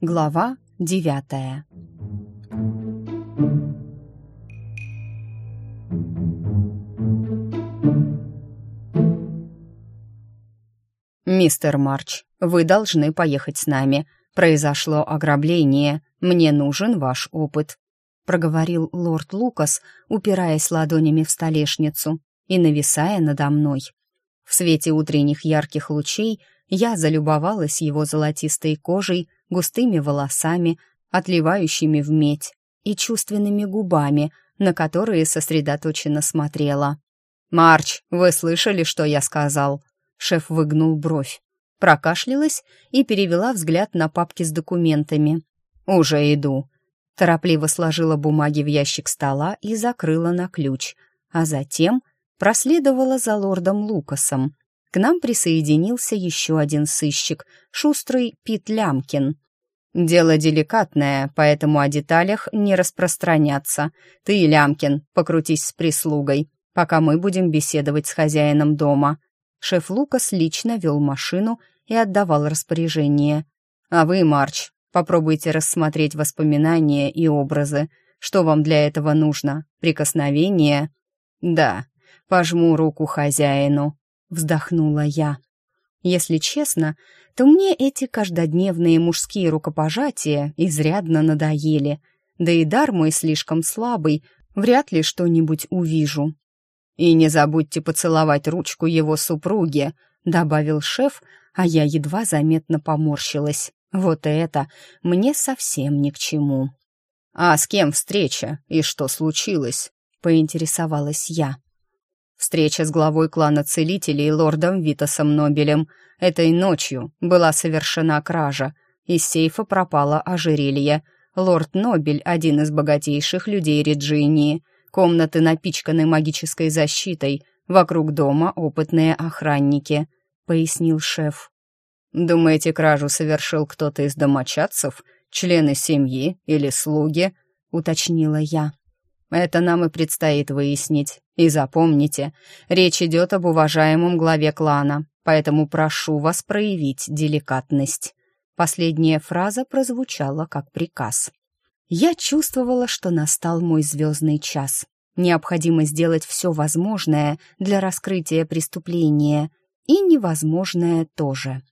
Глава девятая «Мистер Марч, вы должны поехать с нами. Произошло ограбление. Мне нужен ваш опыт», — проговорил лорд Лукас, упираясь ладонями в столешницу и нависая надо мной. В свете утренних ярких лучей я залюбовалась его золотистой кожей, густыми волосами, отливающими в медь, и чувственными губами, на которые сосредоточенно смотрела. «Марч, вы слышали, что я сказал?» Шеф выгнул бровь, прокашлялась и перевела взгляд на папки с документами. «Уже иду». Торопливо сложила бумаги в ящик стола и закрыла на ключ, а затем проследовала за лордом Лукасом. К нам присоединился еще один сыщик, шустрый Пит Лямкин. «Дело деликатное, поэтому о деталях не распространяться. Ты, Лямкин, покрутись с прислугой, пока мы будем беседовать с хозяином дома», Шеф Лукас лично вел машину и отдавал распоряжение. «А вы, Марч, попробуйте рассмотреть воспоминания и образы. Что вам для этого нужно? Прикосновение?» «Да, пожму руку хозяину», — вздохнула я. Если честно, то мне эти каждодневные мужские рукопожатия изрядно надоели, да и дар мой слишком слабый, вряд ли что-нибудь увижу. «И не забудьте поцеловать ручку его супруги», — добавил шеф, а я едва заметно поморщилась. «Вот это мне совсем ни к чему». «А с кем встреча и что случилось?» — поинтересовалась я. Встреча с главой клана целителей лордом Витасом Нобелем. Этой ночью была совершена кража. Из сейфа пропало ожерелье. Лорд Нобель — один из богатейших людей Реджинии. Комнаты напичканы магической защитой, вокруг дома опытные охранники», — пояснил шеф. «Думаете, кражу совершил кто-то из домочадцев, члены семьи или слуги?» — уточнила я. «Это нам и предстоит выяснить. И запомните, речь идет об уважаемом главе клана, поэтому прошу вас проявить деликатность». Последняя фраза прозвучала как приказ. Я чувствовала, что настал мой звездный час. Необходимо сделать все возможное для раскрытия преступления и невозможное тоже.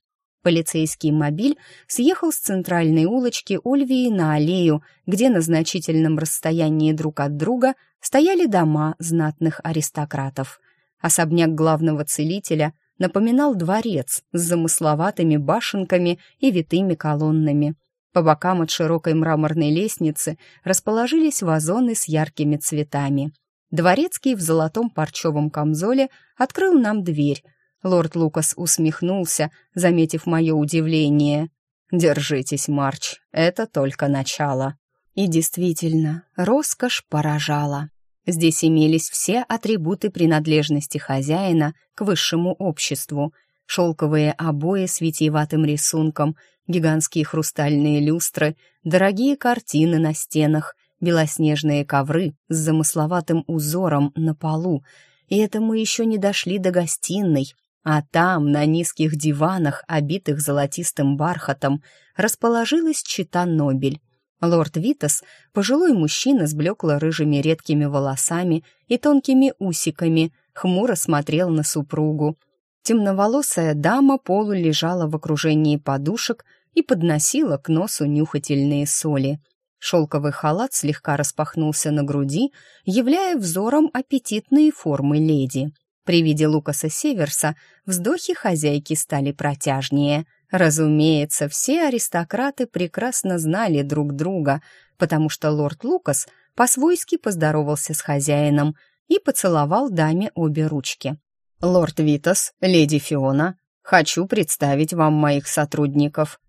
Полицейский мобиль съехал с центральной улочки Ольвии на аллею, где на значительном расстоянии друг от друга стояли дома знатных аристократов. Особняк главного целителя напоминал дворец с замысловатыми башенками и витыми колоннами – по бокам от широкой мраморной лестницы расположились вазоны с яркими цветами. Дворецкий в золотом парчевом камзоле открыл нам дверь. Лорд Лукас усмехнулся, заметив мое удивление. «Держитесь, Марч, это только начало». И действительно, роскошь поражала. Здесь имелись все атрибуты принадлежности хозяина к высшему обществу. Шелковые обои с витиеватым рисунком, гигантские хрустальные люстры, дорогие картины на стенах, белоснежные ковры с замысловатым узором на полу. И это мы еще не дошли до гостиной, а там, на низких диванах, обитых золотистым бархатом, расположилась чита Нобель. Лорд Витас, пожилой мужчина с блекло-рыжими редкими волосами и тонкими усиками, хмуро смотрел на супругу. Темноволосая дама полу лежала в окружении подушек и подносила к носу нюхательные соли. Шелковый халат слегка распахнулся на груди, являя взором аппетитные формы леди. При виде Лукаса Северса вздохи хозяйки стали протяжнее. Разумеется, все аристократы прекрасно знали друг друга, потому что лорд Лукас по-свойски поздоровался с хозяином и поцеловал даме обе ручки. «Лорд Витас, леди Фиона, хочу представить вам моих сотрудников»,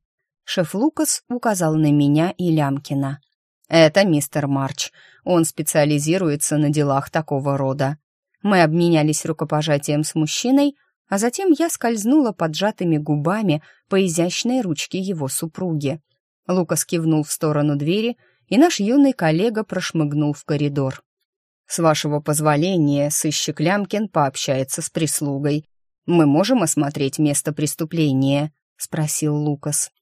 Шеф Лукас указал на меня и Лямкина. «Это мистер Марч. Он специализируется на делах такого рода». Мы обменялись рукопожатием с мужчиной, а затем я скользнула поджатыми губами по изящной ручке его супруги. Лукас кивнул в сторону двери, и наш юный коллега прошмыгнул в коридор. С вашего позволения, сыщик Лямкин пообщается с прислугой. Мы можем осмотреть место преступления?» — спросил Лукас.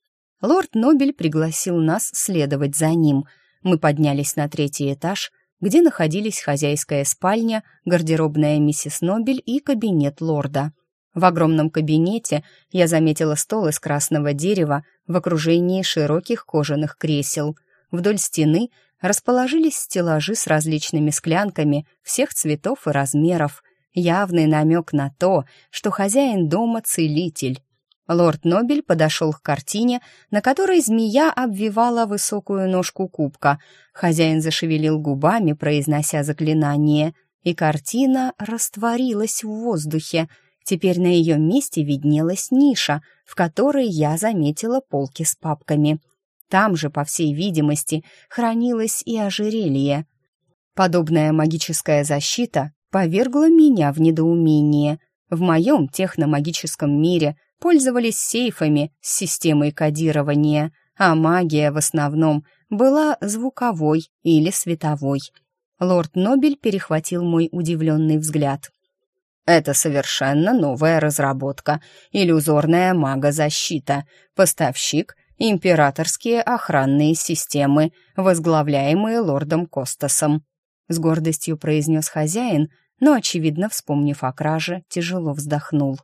Лорд Нобель пригласил нас следовать за ним. Мы поднялись на третий этаж, где находились хозяйская спальня, гардеробная миссис Нобель и кабинет лорда. В огромном кабинете я заметила стол из красного дерева в окружении широких кожаных кресел. Вдоль стены расположились стеллажи с различными склянками всех цветов и размеров, явный намек на то, что хозяин дома — целитель. Лорд Нобель подошел к картине, на которой змея обвивала высокую ножку кубка. Хозяин зашевелил губами, произнося заклинание, и картина растворилась в воздухе — Теперь на ее месте виднелась ниша, в которой я заметила полки с папками. Там же, по всей видимости, хранилось и ожерелье. Подобная магическая защита повергла меня в недоумение. В моем техномагическом мире пользовались сейфами с системой кодирования, а магия в основном была звуковой или световой. Лорд Нобель перехватил мой удивленный взгляд. Это совершенно новая разработка, иллюзорная магозащита, поставщик императорские охранные системы, возглавляемые лордом Костасом. С гордостью произнес хозяин, но, очевидно, вспомнив о краже, тяжело вздохнул.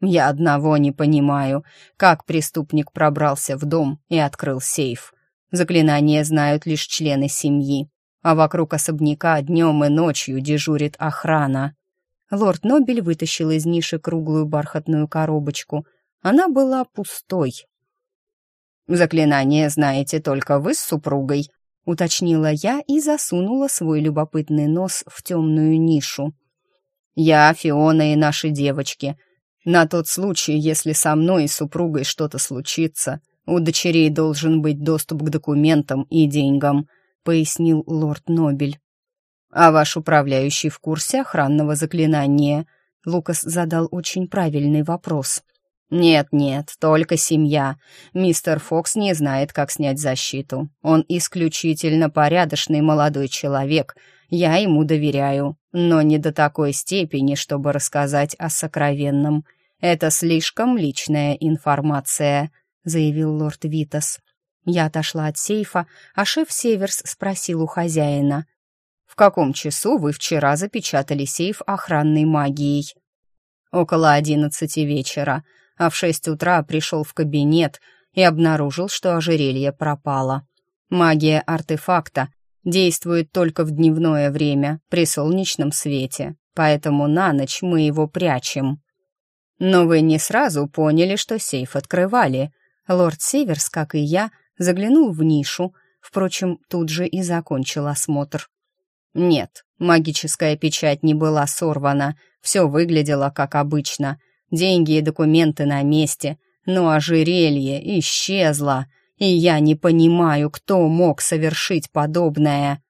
«Я одного не понимаю, как преступник пробрался в дом и открыл сейф. Заклинания знают лишь члены семьи, а вокруг особняка днем и ночью дежурит охрана. Лорд Нобель вытащил из ниши круглую бархатную коробочку. Она была пустой. «Заклинание знаете только вы с супругой», — уточнила я и засунула свой любопытный нос в темную нишу. «Я, Фиона и наши девочки. На тот случай, если со мной и супругой что-то случится, у дочерей должен быть доступ к документам и деньгам», — пояснил лорд Нобель. «А ваш управляющий в курсе охранного заклинания?» Лукас задал очень правильный вопрос. «Нет-нет, только семья. Мистер Фокс не знает, как снять защиту. Он исключительно порядочный молодой человек. Я ему доверяю, но не до такой степени, чтобы рассказать о сокровенном. Это слишком личная информация», — заявил лорд Витас. Я отошла от сейфа, а шеф Северс спросил у хозяина — в каком часу вы вчера запечатали сейф охранной магией?» «Около одиннадцати вечера, а в шесть утра пришел в кабинет и обнаружил, что ожерелье пропало. Магия артефакта действует только в дневное время, при солнечном свете, поэтому на ночь мы его прячем». «Но вы не сразу поняли, что сейф открывали», Лорд Северс, как и я, заглянул в нишу, впрочем, тут же и закончил осмотр. Нет, магическая печать не была сорвана, все выглядело как обычно. Деньги и документы на месте, но ожерелье исчезло, и я не понимаю, кто мог совершить подобное.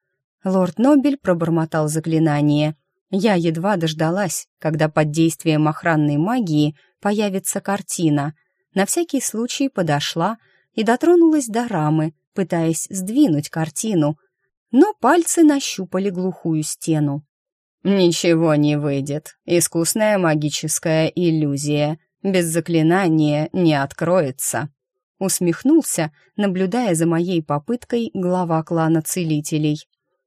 Лорд Нобель пробормотал заклинание. Я едва дождалась, когда под действием охранной магии появится картина. На всякий случай подошла и дотронулась до рамы, пытаясь сдвинуть картину — но пальцы нащупали глухую стену. «Ничего не выйдет. Искусная магическая иллюзия. Без заклинания не откроется». Усмехнулся, наблюдая за моей попыткой глава клана целителей.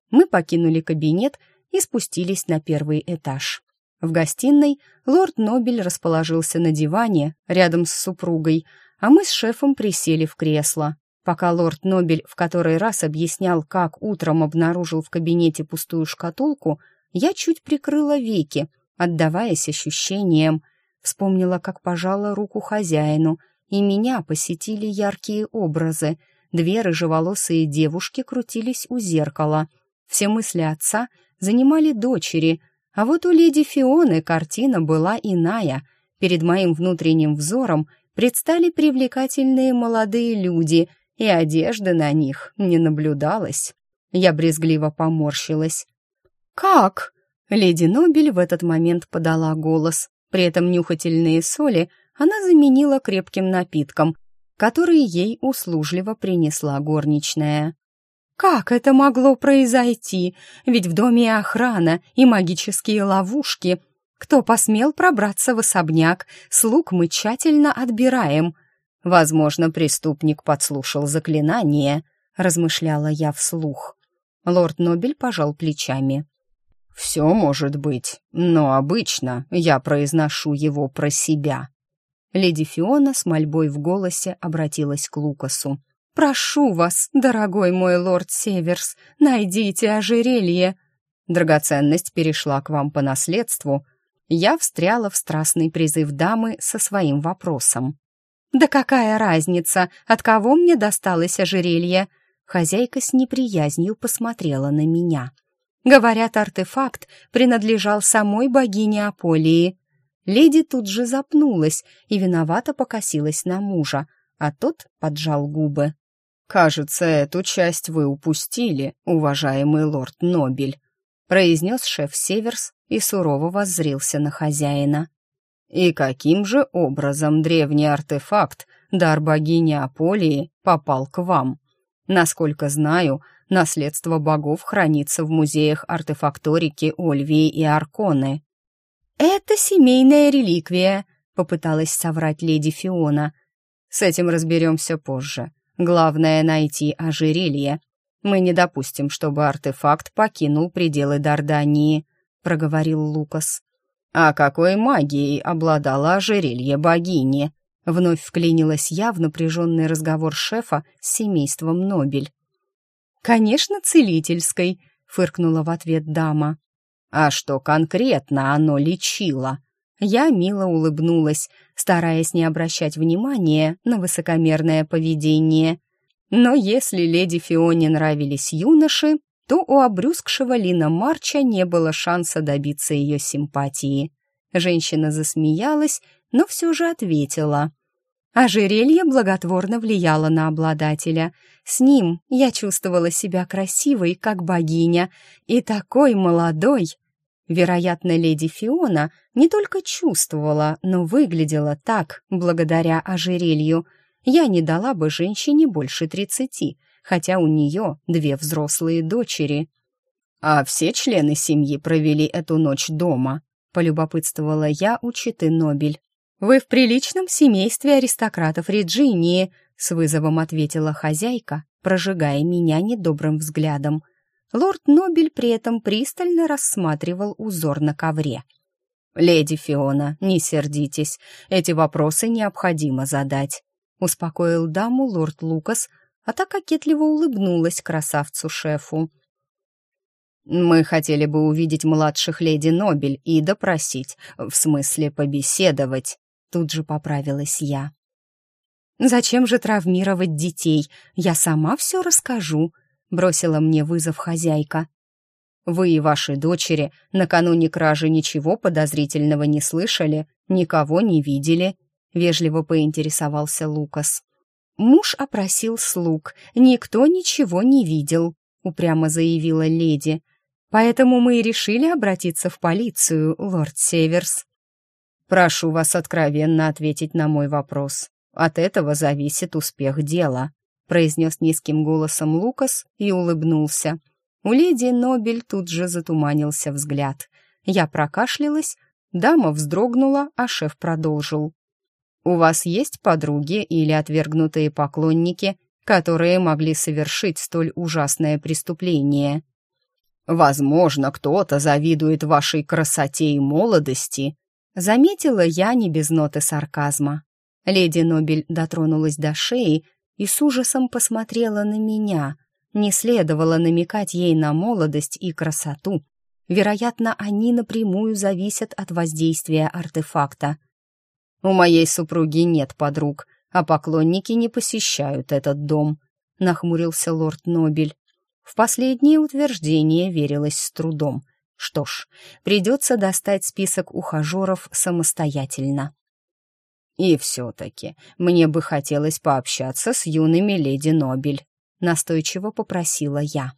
Мы покинули кабинет и спустились на первый этаж. В гостиной лорд Нобель расположился на диване рядом с супругой, а мы с шефом присели в кресло. Пока лорд Нобель в который раз объяснял, как утром обнаружил в кабинете пустую шкатулку, я чуть прикрыла веки, отдаваясь ощущениям. Вспомнила, как пожала руку хозяину, и меня посетили яркие образы. Две рыжеволосые девушки крутились у зеркала. Все мысли отца занимали дочери, а вот у леди Фионы картина была иная. Перед моим внутренним взором предстали привлекательные молодые люди — и одежды на них не наблюдалось. Я брезгливо поморщилась. «Как?» Леди Нобель в этот момент подала голос. При этом нюхательные соли она заменила крепким напитком, который ей услужливо принесла горничная. Как это могло произойти? Ведь в доме охрана и магические ловушки. Кто посмел пробраться в особняк, слуг мы тщательно отбираем. Возможно, преступник подслушал заклинание, размышляла я вслух. Лорд Нобель пожал плечами. «Все может быть, но обычно я произношу его про себя». Леди Фиона с мольбой в голосе обратилась к Лукасу. «Прошу вас, дорогой мой лорд Северс, найдите ожерелье». Драгоценность перешла к вам по наследству. Я встряла в страстный призыв дамы со своим вопросом. «Да какая разница, от кого мне досталось ожерелье?» Хозяйка с неприязнью посмотрела на меня. Говорят, артефакт принадлежал самой богине Аполии. Леди тут же запнулась и виновато покосилась на мужа, а тот поджал губы. «Кажется, эту часть вы упустили, уважаемый лорд Нобель», произнес шеф Северс и сурово воззрился на хозяина. «И каким же образом древний артефакт, дар богини Аполии, попал к вам? Насколько знаю, наследство богов хранится в музеях артефакторики Ольвии и Арконы». «Это семейная реликвия», — попыталась соврать леди Фиона. «С этим разберемся позже», Главное — найти ожерелье. Мы не допустим, чтобы артефакт покинул пределы Дардании», — проговорил Лукас. «А какой магией обладала ожерелье богини?» Вновь вклинилась я в напряженный разговор шефа с семейством Нобель. «Конечно, целительской», — фыркнула в ответ дама. «А что конкретно оно лечило?» Я мило улыбнулась, стараясь не обращать внимания на высокомерное поведение. Но если леди Фионе нравились юноши, то у обрюзгшего Лина Марча не было шанса добиться ее симпатии. Женщина засмеялась, но все же ответила. Ожерелье благотворно влияло на обладателя. С ним я чувствовала себя красивой, как богиня, и такой молодой. Вероятно, леди Фиона не только чувствовала, но выглядела так, благодаря ожерелью. Я не дала бы женщине больше тридцати, хотя у нее две взрослые дочери. «А все члены семьи провели эту ночь дома», — полюбопытствовала я у Читы Нобель. «Вы в приличном семействе аристократов Реджинии», — с вызовом ответила хозяйка, прожигая меня недобрым взглядом. Лорд Нобель при этом пристально рассматривал узор на ковре. «Леди Фиона, не сердитесь, эти вопросы необходимо задать», — успокоил даму лорд Лукас, а та кокетливо улыбнулась красавцу-шефу. «Мы хотели бы увидеть младших леди Нобель и допросить, в смысле побеседовать», — тут же поправилась я. «Зачем же травмировать детей? Я сама все расскажу», бросила мне вызов хозяйка. «Вы и ваши дочери накануне кражи ничего подозрительного не слышали, никого не видели?» — вежливо поинтересовался Лукас. «Муж опросил слуг, никто ничего не видел», — упрямо заявила леди. «Поэтому мы и решили обратиться в полицию, лорд Северс». «Прошу вас откровенно ответить на мой вопрос. От этого зависит успех дела», произнес низким голосом Лукас и улыбнулся. У леди Нобель тут же затуманился взгляд. Я прокашлялась, дама вздрогнула, а шеф продолжил. «У вас есть подруги или отвергнутые поклонники, которые могли совершить столь ужасное преступление?» «Возможно, кто-то завидует вашей красоте и молодости», заметила я не без ноты сарказма. Леди Нобель дотронулась до шеи, и с ужасом посмотрела на меня. Не следовало намекать ей на молодость и красоту. Вероятно, они напрямую зависят от воздействия артефакта. «У моей супруги нет подруг, а поклонники не посещают этот дом», — нахмурился лорд Нобель. В последнее утверждение верилось с трудом. Что ж, придется достать список ухажеров самостоятельно. И все-таки мне бы хотелось пообщаться с юными леди Нобель, настойчиво попросила я.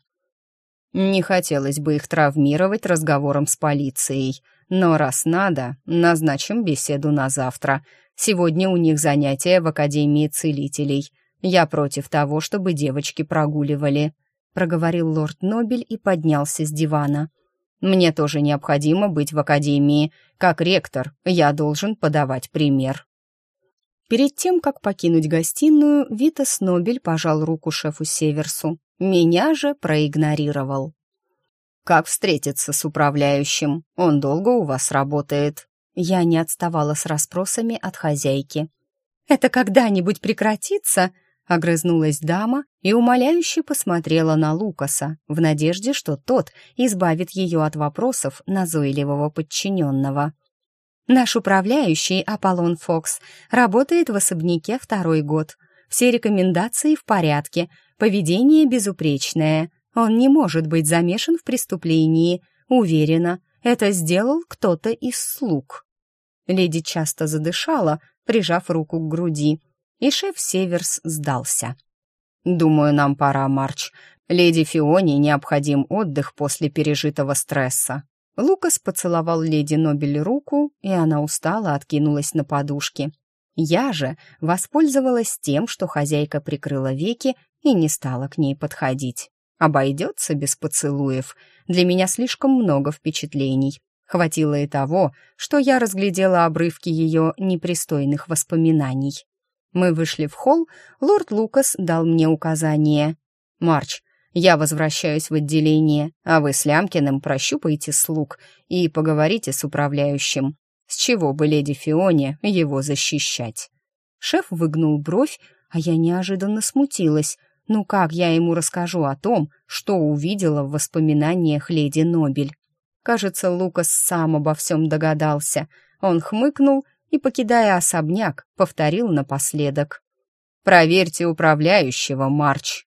Не хотелось бы их травмировать разговором с полицией, но раз надо, назначим беседу на завтра. Сегодня у них занятия в Академии целителей. Я против того, чтобы девочки прогуливали. проговорил лорд Нобель и поднялся с дивана. «Мне тоже необходимо быть в академии. Как ректор я должен подавать пример». Перед тем, как покинуть гостиную, Витас Нобель пожал руку шефу Северсу. Меня же проигнорировал. «Как встретиться с управляющим? Он долго у вас работает?» Я не отставала с расспросами от хозяйки. «Это когда-нибудь прекратится?» — огрызнулась дама и умоляюще посмотрела на Лукаса, в надежде, что тот избавит ее от вопросов назойливого подчиненного. «Наш управляющий, Аполлон Фокс, работает в особняке второй год. Все рекомендации в порядке, поведение безупречное. Он не может быть замешан в преступлении. Уверена, это сделал кто-то из слуг». Леди часто задышала, прижав руку к груди, и шеф Северс сдался. «Думаю, нам пора, Марч. Леди Фионе необходим отдых после пережитого стресса». Лукас поцеловал леди Нобель руку, и она устало откинулась на подушки. Я же воспользовалась тем, что хозяйка прикрыла веки и не стала к ней подходить. Обойдется без поцелуев. Для меня слишком много впечатлений. Хватило и того, что я разглядела обрывки ее непристойных воспоминаний. Мы вышли в холл, лорд Лукас дал мне указание. «Марч, я возвращаюсь в отделение, а вы с Лямкиным прощупайте слуг и поговорите с управляющим. С чего бы леди Фионе его защищать?» Шеф выгнул бровь, а я неожиданно смутилась. Ну как я ему расскажу о том, что увидела в воспоминаниях леди Нобель? Кажется, Лукас сам обо всем догадался. Он хмыкнул и, покидая особняк, повторил напоследок. «Проверьте управляющего, Марч».